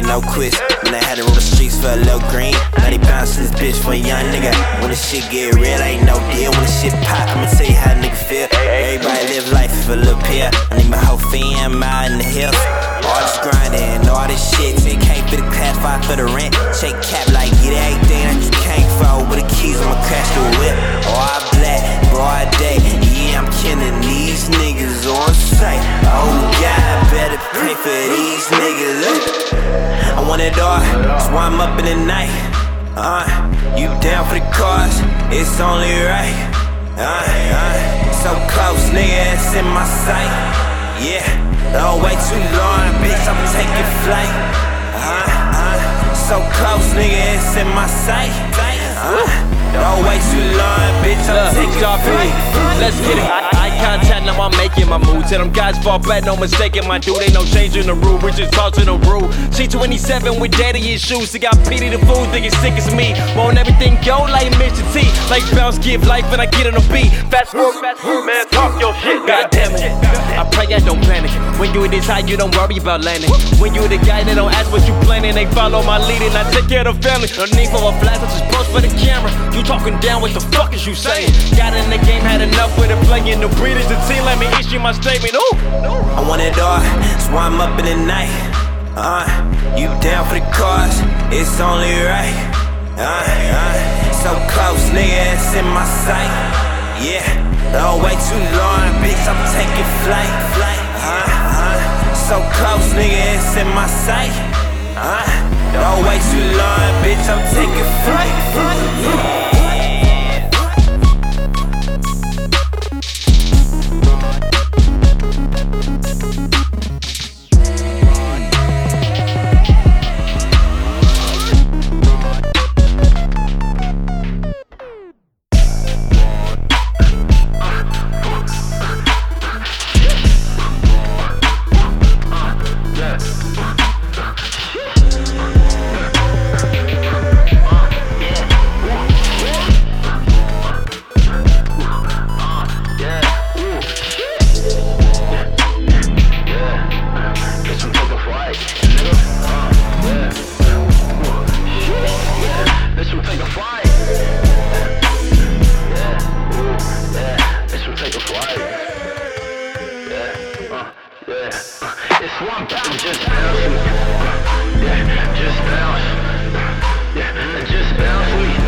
nigga, no quiz. When I had to roll the streets for a little green. 90 pounds to this bitch for a young nigga. When the shit get real, ain't no deal. When the shit pop, I'ma tell you how a nigga feel. Everybody live life for a little pill. I need my whole fam out in the hills. All this grinding, all this shit. Can't fit the class five for the rent. Shake cap like get everything that you can't fall. With the keys, I'ma crash the whip. All black, broad day. Yeah, I'm killing these niggas on sight. Oh God, better pray for these niggas. Look. I want it all, that's why I'm up in the night. Uh, you down for the cause? It's only right. Uh, uh, so close, nigga, it's in my sight. Yeah, don't wait too long, bitch, I'm taking flight. Uh, uh, so close, nigga, it's in my sight. Uh, don't wait too long, bitch, I'm Look, taking flight. Let's get it. I'm making my move. Tell them guys fall back, no mistaking my dude. Ain't no changing the rule, we just tossing the rule. C27 with daddy issues. He got pity the fool, think it's sick as me. Won't everything go like Mr. T. Like bounce, give life, and I get on the beat. Fast forward, fast forward, man, talk your shit. God damn it. Don't panic. When you this high, you don't worry about landing. When you the guy that don't ask what you planning, they follow my lead and I take care of the family. No need for a flash, just post for the camera. You talking down, what the fuck is you saying? Got in the game, had enough with it playing. The breeders, the team, let me issue my statement. Ooh. I want it all, why I'm up in the night. Uh, you down for the cause? It's only right. Uh, uh, so close, nigga, it's in my sight. Yeah, don't wait too long, bitch, I'm taking flight. Uh, uh, so close, nigga, it's in my sight. Uh, don't wait too long, bitch, I'm taking flight. Just bounce. Yeah, just bounce. Yeah, just bounce.